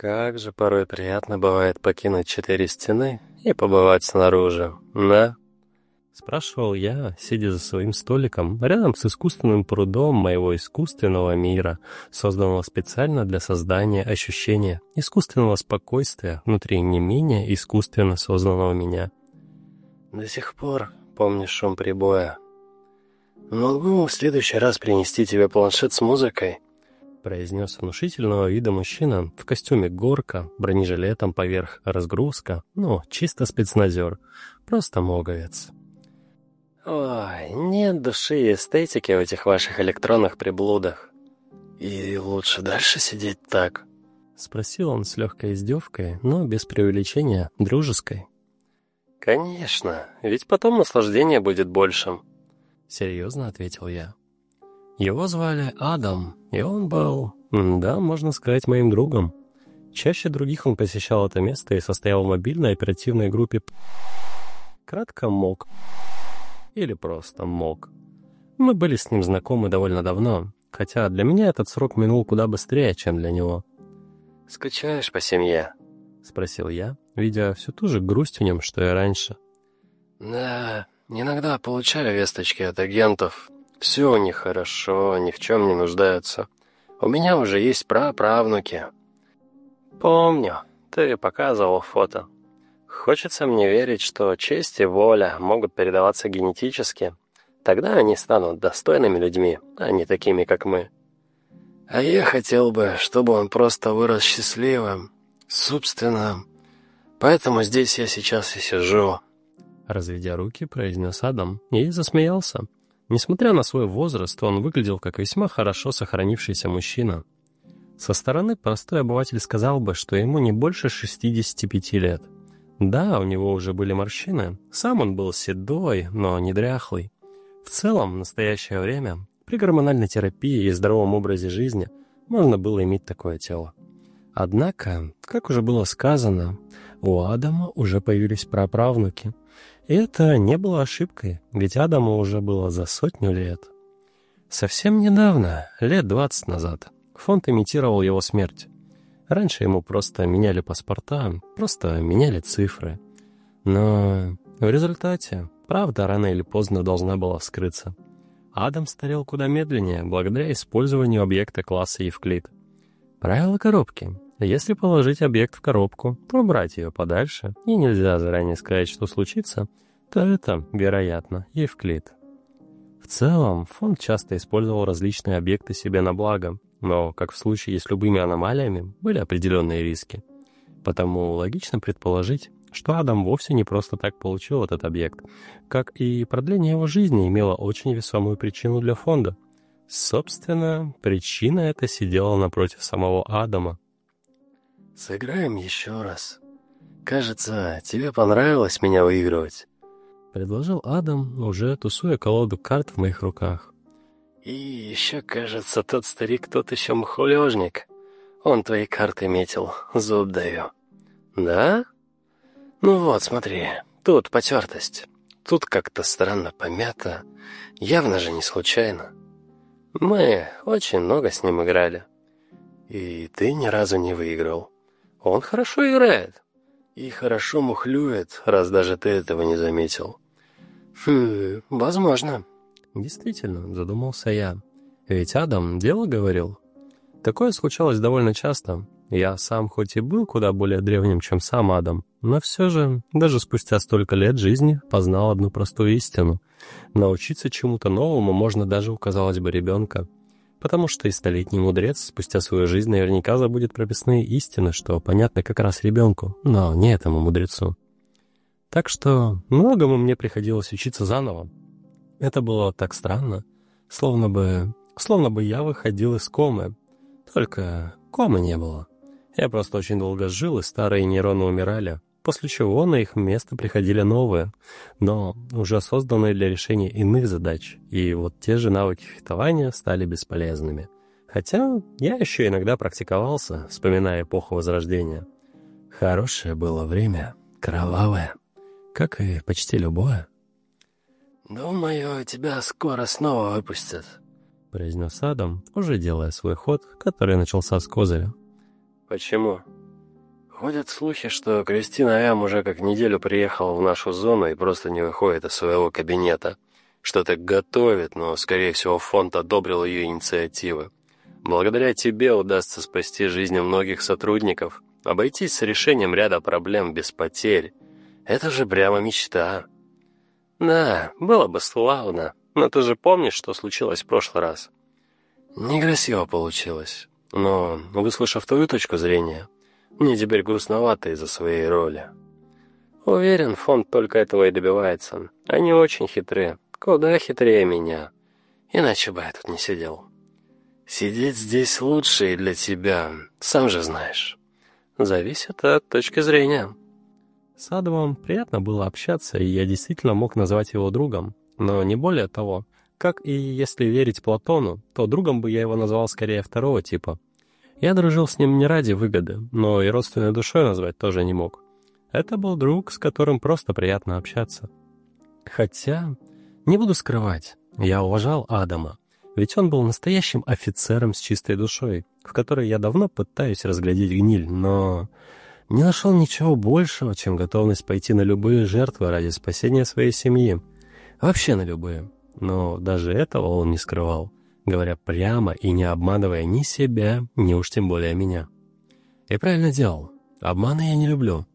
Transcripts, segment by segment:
Как же порой приятно бывает покинуть четыре стены и побывать снаружи, да? Спрашивал я, сидя за своим столиком, рядом с искусственным прудом моего искусственного мира, созданного специально для создания ощущения искусственного спокойствия внутри не менее искусственно созданного меня. До сих пор помню шум прибоя. Могу в следующий раз принести тебе планшет с музыкой? Произнес внушительного вида мужчина в костюме горка, бронежилетом поверх разгрузка, ну, чисто спецназер, просто моговец. «Ой, нет души и эстетики в этих ваших электронных приблудах. И лучше дальше сидеть так?» Спросил он с легкой издевкой, но без преувеличения, дружеской. «Конечно, ведь потом наслаждение будет большим», — серьезно ответил я. Его звали Адам, и он был, да, можно сказать, моим другом. Чаще других он посещал это место и состоял в мобильной оперативной группе Кратко мог или просто мог. Мы были с ним знакомы довольно давно, хотя для меня этот срок минул куда быстрее, чем для него. «Скучаешь по семье?» — спросил я, видя всю ту же грусть в нем, что и раньше. «Да, иногда получаю весточки от агентов. Все у них хорошо, ни в чем не нуждаются. У меня уже есть праправнуки». «Помню, ты показывал фото». Хочется мне верить, что честь и воля могут передаваться генетически. Тогда они станут достойными людьми, а не такими, как мы. А я хотел бы, чтобы он просто вырос счастливым, собственным. Поэтому здесь я сейчас и сижу. Разведя руки, произнес Адам и засмеялся. Несмотря на свой возраст, он выглядел как весьма хорошо сохранившийся мужчина. Со стороны простой обыватель сказал бы, что ему не больше 65 лет – да, у него уже были морщины. Сам он был седой, но не дряхлый. В целом, в настоящее время, при гормональной терапии и здоровом образе жизни можно было иметь такое тело. Однако, как уже было сказано, у Адама уже появились праправнуки. Это не было ошибкой, ведь Адаму уже было за сотню лет. Совсем недавно, лет двадцать назад, фонд имитировал его смерть. Раньше ему просто меняли паспорта, просто меняли цифры. Но в результате правда рано или поздно должна была вскрыться. Адам старел куда медленнее, благодаря использованию объекта класса Евклид. Правило коробки. Если положить объект в коробку, убрать ее подальше, и нельзя заранее сказать, что случится, то это, вероятно, Евклид. В целом, фонд часто использовал различные объекты себе на благо, но, как в случае с любыми аномалиями, были определенные риски. Потому логично предположить, что Адам вовсе не просто так получил этот объект, как и продление его жизни имело очень весомую причину для фонда. Собственно, причина эта сидела напротив самого Адама. «Сыграем еще раз. Кажется, тебе понравилось меня выигрывать», — предложил Адам, уже тусуя колоду карт в моих руках. И еще, кажется, тот старик тот еще мхулежник. Он твои карты метил, зуб даю. Да? Ну вот, смотри, тут потертость. Тут как-то странно помято. Явно же не случайно. Мы очень много с ним играли. И ты ни разу не выиграл. Он хорошо играет. И хорошо мухлюет, раз даже ты этого не заметил. Хм, возможно. Действительно, задумался я. Ведь Адам дело говорил. Такое случалось довольно часто. Я сам хоть и был куда более древним, чем сам Адам, но все же, даже спустя столько лет жизни, познал одну простую истину. Научиться чему-то новому можно даже у, казалось бы, ребенка. Потому что и столетний мудрец спустя свою жизнь наверняка забудет прописные истины, что понятно как раз ребенку, но не этому мудрецу. Так что многому мне приходилось учиться заново, это было так странно, словно бы... словно бы я выходил из комы. Только комы не было. Я просто очень долго жил, и старые нейроны умирали, после чего на их место приходили новые, но уже созданные для решения иных задач, и вот те же навыки фехтования стали бесполезными. Хотя я еще иногда практиковался, вспоминая эпоху Возрождения. Хорошее было время, кровавое, как и почти любое. «Думаю, тебя скоро снова выпустят», — произнес Адам, уже делая свой ход, который начался с козыря. «Почему?» Ходят слухи, что Кристина М. уже как неделю приехала в нашу зону и просто не выходит из своего кабинета. Что-то готовит, но, скорее всего, фонд одобрил ее инициативы. Благодаря тебе удастся спасти жизни многих сотрудников, обойтись с решением ряда проблем без потерь. Это же прямо мечта. Да, было бы славно, но ты же помнишь, что случилось в прошлый раз? Некрасиво получилось, но, выслушав твою точку зрения, мне теперь грустновато из-за своей роли. Уверен, фонд только этого и добивается. Они очень хитрые, куда хитрее меня. Иначе бы я тут не сидел. Сидеть здесь лучше и для тебя, сам же знаешь. Зависит от точки зрения. С Адамом приятно было общаться, и я действительно мог назвать его другом, но не более того. Как и если верить Платону, то другом бы я его назвал скорее второго типа — я дружил с ним не ради выгоды, но и родственной душой назвать тоже не мог. Это был друг, с которым просто приятно общаться. Хотя, не буду скрывать, я уважал Адама, ведь он был настоящим офицером с чистой душой, в которой я давно пытаюсь разглядеть гниль, но не нашел ничего большего, чем готовность пойти на любые жертвы ради спасения своей семьи. Вообще на любые. Но даже этого он не скрывал говоря прямо и не обманывая ни себя, ни уж тем более меня. И правильно делал. Обмана я не люблю.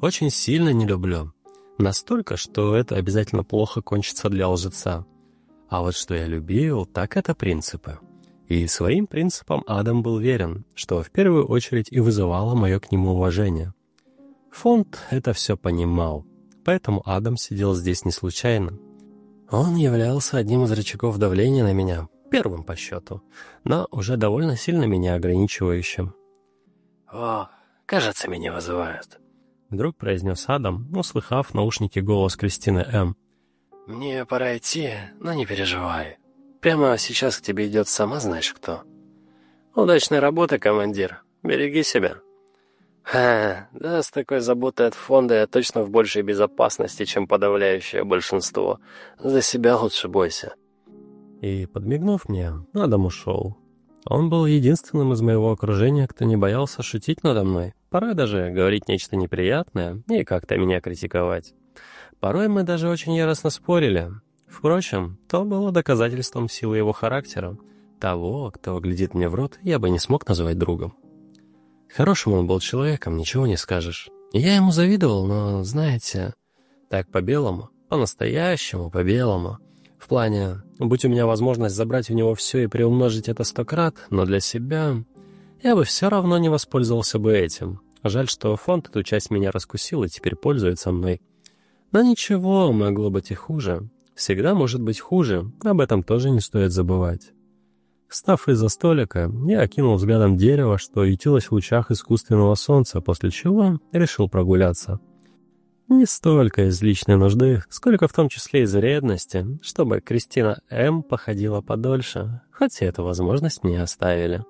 Очень сильно не люблю. Настолько, что это обязательно плохо кончится для лжеца. А вот что я любил, так это принципы. И своим принципам Адам был верен, что в первую очередь и вызывало мое к нему уважение. Фонд это все понимал, поэтому Адам сидел здесь не случайно. Он являлся одним из рычагов давления на меня, первым по счету, но уже довольно сильно меня ограничивающим. «О, кажется, меня вызывают», — вдруг произнес Адам, услыхав в наушнике голос Кристины М. «Мне пора идти, но не переживай. Прямо сейчас к тебе идет сама знаешь кто. Удачной работы, командир. Береги себя». «Ха, да, с такой заботой от фонда я точно в большей безопасности, чем подавляющее большинство. За себя лучше бойся». И, подмигнув мне, Адам ушел. Он был единственным из моего окружения, кто не боялся шутить надо мной. Пора даже говорить нечто неприятное и как-то меня критиковать. Порой мы даже очень яростно спорили. Впрочем, то было доказательством силы его характера. Того, кто глядит мне в рот, я бы не смог назвать другом. Хорошим он был человеком, ничего не скажешь. Я ему завидовал, но, знаете, так по-белому, по-настоящему, по-белому — в плане, будь у меня возможность забрать у него все и приумножить это сто крат, но для себя я бы все равно не воспользовался бы этим. Жаль, что фонд эту часть меня раскусил и теперь пользуется мной. Но ничего, могло быть и хуже. Всегда может быть хуже, об этом тоже не стоит забывать. Встав из-за столика, я окинул взглядом дерево, что ютилось в лучах искусственного солнца, после чего решил прогуляться. Не столько из личной нужды, сколько в том числе из вредности, чтобы Кристина М. походила подольше, хотя эту возможность мне оставили.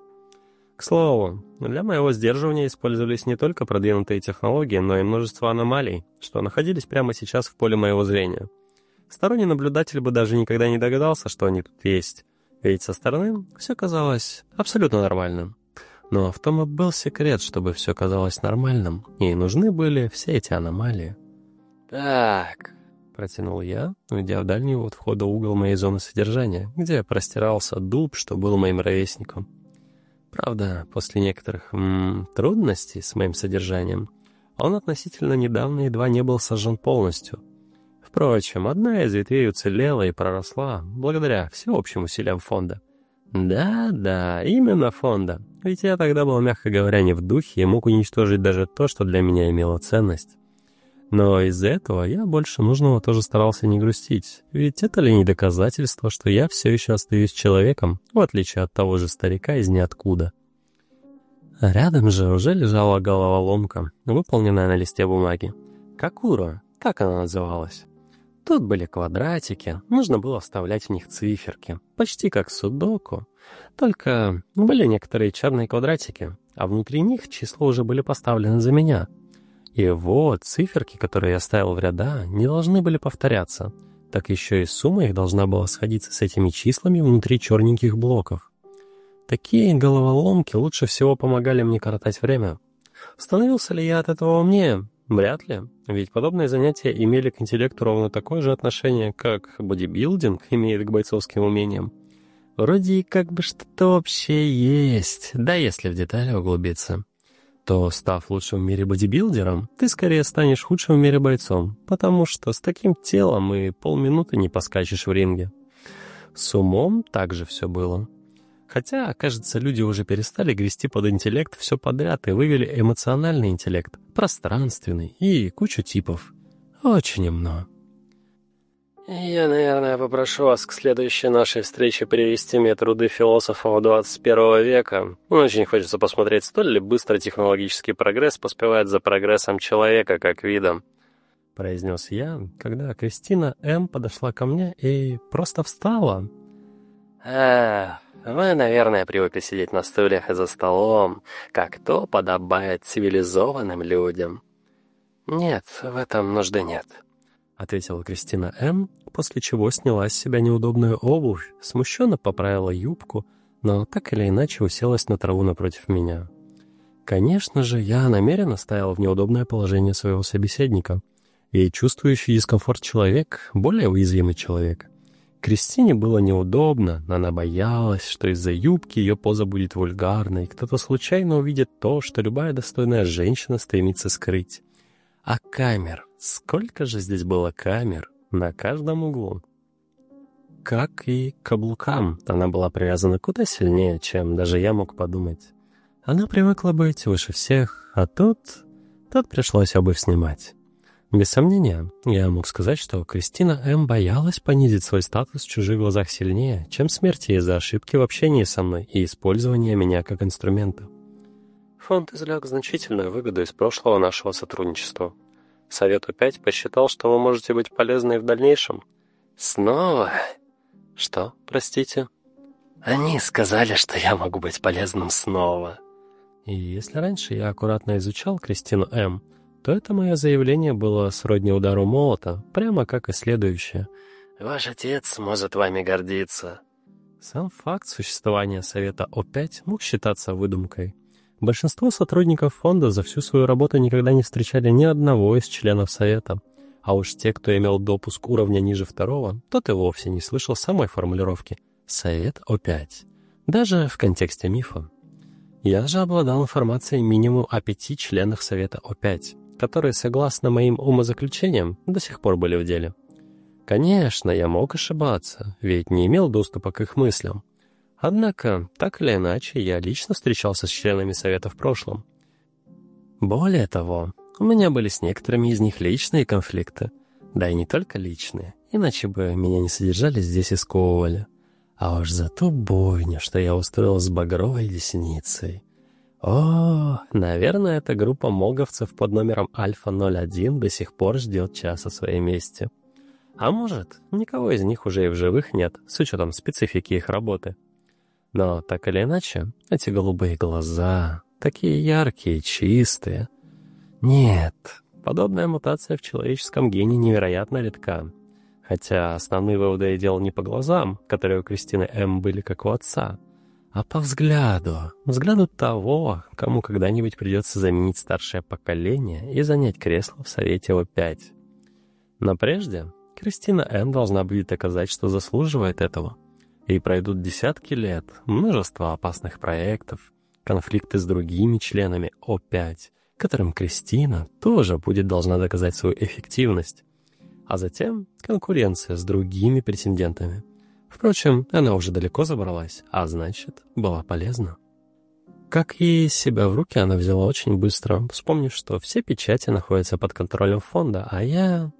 К слову, для моего сдерживания использовались не только продвинутые технологии, но и множество аномалий, что находились прямо сейчас в поле моего зрения. Сторонний наблюдатель бы даже никогда не догадался, что они тут есть, ведь со стороны все казалось абсолютно нормальным. Но в том и был секрет, чтобы все казалось нормальным, и нужны были все эти аномалии. «Так», — протянул я, уйдя в дальний от входа угол моей зоны содержания, где простирался дуб, что был моим ровесником. Правда, после некоторых м -м, трудностей с моим содержанием, он относительно недавно едва не был сожжен полностью. Впрочем, одна из ветвей уцелела и проросла благодаря всеобщим усилиям фонда. Да-да, именно фонда. Ведь я тогда был, мягко говоря, не в духе и мог уничтожить даже то, что для меня имело ценность. Но из-за этого я больше нужного тоже старался не грустить, ведь это ли не доказательство, что я все еще остаюсь человеком, в отличие от того же старика из ниоткуда. Рядом же уже лежала головоломка, выполненная на листе бумаги. Какура, так она называлась. Тут были квадратики, нужно было вставлять в них циферки, почти как судоку. Только были некоторые черные квадратики, а внутри них числа уже были поставлены за меня — и вот, циферки, которые я ставил в ряда, не должны были повторяться. Так еще и сумма их должна была сходиться с этими числами внутри черненьких блоков. Такие головоломки лучше всего помогали мне коротать время. Становился ли я от этого умнее? Вряд ли, ведь подобные занятия имели к интеллекту ровно такое же отношение, как бодибилдинг имеет к бойцовским умениям. Вроде и как бы что-то общее есть, да если в детали углубиться. То, став лучшим в мире бодибилдером, ты скорее станешь худшим в мире бойцом, потому что с таким телом и полминуты не поскачешь в ринге. С умом также все было. Хотя, кажется, люди уже перестали грести под интеллект все подряд и вывели эмоциональный интеллект, пространственный и кучу типов. Очень умно. Я, наверное, попрошу вас к следующей нашей встрече привести мне труды философов 21 века. Очень хочется посмотреть, столь ли быстро технологический прогресс поспевает за прогрессом человека как видом. Произнес я, когда Кристина М. подошла ко мне и просто встала. «Эх, вы, наверное, привыкли сидеть на стульях и за столом, как то подобает цивилизованным людям. Нет, в этом нужды нет», — ответила Кристина М., после чего сняла с себя неудобную обувь, смущенно поправила юбку, но так или иначе уселась на траву напротив меня. Конечно же, я намеренно ставил в неудобное положение своего собеседника, и чувствующий дискомфорт человек — более уязвимый человек. Кристине было неудобно, она боялась, что из-за юбки ее поза будет вульгарной, кто-то случайно увидит то, что любая достойная женщина стремится скрыть. А камер, сколько же здесь было камер, на каждом углу. Как и каблукам, она была привязана куда сильнее, чем даже я мог подумать. Она привыкла быть выше всех, а тут... Тут пришлось обувь снимать. Без сомнения, я мог сказать, что Кристина М. боялась понизить свой статус в чужих глазах сильнее, чем смерти из-за ошибки в общении со мной и использования меня как инструмента. Фонд извлек значительную выгоду из прошлого нашего сотрудничества. Совет опять посчитал, что вы можете быть полезны в дальнейшем. Снова? Что, простите? Они сказали, что я могу быть полезным снова. И если раньше я аккуратно изучал Кристину М., то это мое заявление было сродни удару молота, прямо как и следующее. «Ваш отец может вами гордиться». Сам факт существования Совета О5 мог считаться выдумкой. Большинство сотрудников фонда за всю свою работу никогда не встречали ни одного из членов Совета. А уж те, кто имел допуск уровня ниже второго, тот и вовсе не слышал самой формулировки «Совет О5», даже в контексте мифа. Я же обладал информацией минимум о пяти членах Совета О5, которые, согласно моим умозаключениям, до сих пор были в деле. Конечно, я мог ошибаться, ведь не имел доступа к их мыслям. Однако, так или иначе, я лично встречался с членами Совета в прошлом. Более того, у меня были с некоторыми из них личные конфликты. Да и не только личные, иначе бы меня не содержали здесь и сковывали. А уж за ту бойню, что я устроил с багровой десницей. О, наверное, эта группа моговцев под номером Альфа-01 до сих пор ждет часа своей мести. А может, никого из них уже и в живых нет, с учетом специфики их работы. Но так или иначе, эти голубые глаза, такие яркие, чистые. Нет, подобная мутация в человеческом гене невероятно редка. Хотя основные выводы я делал не по глазам, которые у Кристины М. были как у отца — а по взгляду, взгляду того, кому когда-нибудь придется заменить старшее поколение и занять кресло в Совете О5. Но прежде Кристина Н. должна будет доказать, что заслуживает этого. И пройдут десятки лет, множество опасных проектов, конфликты с другими членами О5, которым Кристина тоже будет должна доказать свою эффективность. А затем конкуренция с другими претендентами – Впрочем, она уже далеко забралась, а значит, была полезна. Как и себя в руки она взяла очень быстро, вспомнив, что все печати находятся под контролем фонда, а я...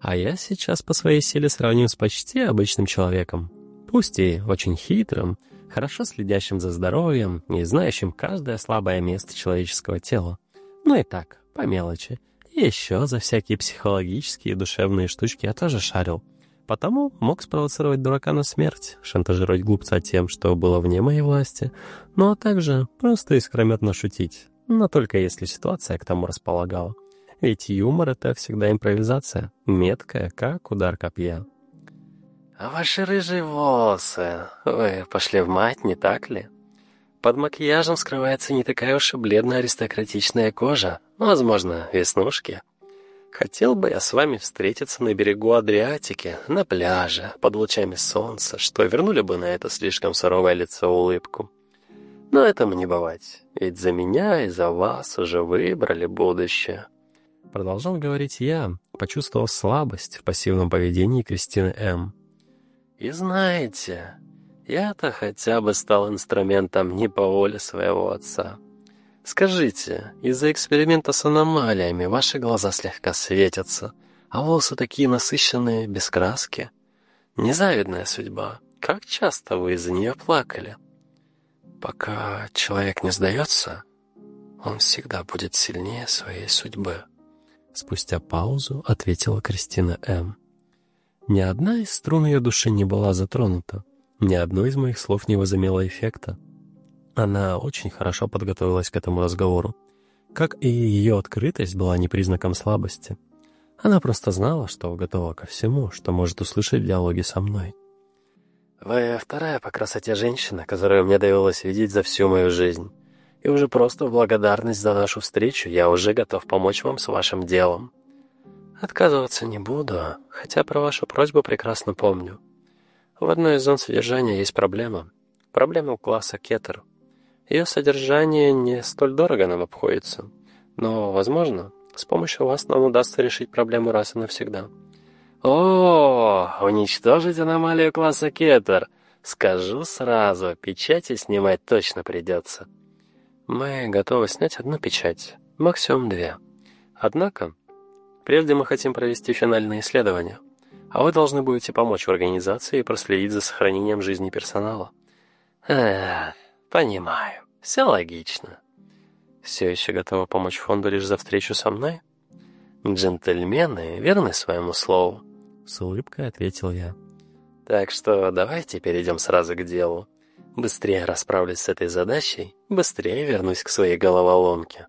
А я сейчас по своей силе сравним с почти обычным человеком. Пусть и очень хитрым, хорошо следящим за здоровьем и знающим каждое слабое место человеческого тела. Ну и так, по мелочи. И еще за всякие психологические и душевные штучки я тоже шарил. Потому мог спровоцировать дурака на смерть, шантажировать глупца тем, что было вне моей власти, ну а также просто искрометно шутить, но только если ситуация к тому располагала. Ведь юмор — это всегда импровизация, меткая, как удар копья. «А ваши рыжие волосы, вы пошли в мать, не так ли?» под макияжем скрывается не такая уж и бледная аристократичная кожа, возможно, веснушки. Хотел бы я с вами встретиться на берегу Адриатики, на пляже, под лучами солнца, что вернули бы на это слишком суровое лицо улыбку. Но этому не бывать, ведь за меня и за вас уже выбрали будущее. Продолжал говорить я, почувствовав слабость в пассивном поведении Кристины М. И знаете, я-то хотя бы стал инструментом не по воле своего отца. Скажите, из-за эксперимента с аномалиями ваши глаза слегка светятся, а волосы такие насыщенные, без краски? Незавидная судьба. Как часто вы из-за нее плакали? Пока человек не сдается, он всегда будет сильнее своей судьбы. Спустя паузу ответила Кристина М. Ни одна из струн ее души не была затронута. Ни одно из моих слов не возымело эффекта. Она очень хорошо подготовилась к этому разговору. Как и ее открытость была не признаком слабости. Она просто знала, что готова ко всему, что может услышать в диалоге со мной. «Вы вторая по красоте женщина, которую мне довелось видеть за всю мою жизнь. И уже просто в благодарность за нашу встречу я уже готов помочь вам с вашим делом. Отказываться не буду, хотя про вашу просьбу прекрасно помню. В одной из зон содержания есть проблема. Проблема у класса Кетер. Ее содержание не столь дорого нам обходится, но, возможно, с помощью вас нам удастся решить проблему раз и навсегда. О, уничтожить аномалию класса Кетер. Скажу сразу, печати снимать точно придется. Мы готовы снять одну печать, максимум две. Однако, прежде мы хотим провести финальное исследование, а вы должны будете помочь в организации и проследить за сохранением жизни персонала. Эх, Понимаю. Все логично. Все еще готова помочь фонду лишь за встречу со мной? Джентльмены верны своему слову. С улыбкой ответил я. Так что давайте перейдем сразу к делу. Быстрее расправлюсь с этой задачей, быстрее вернусь к своей головоломке.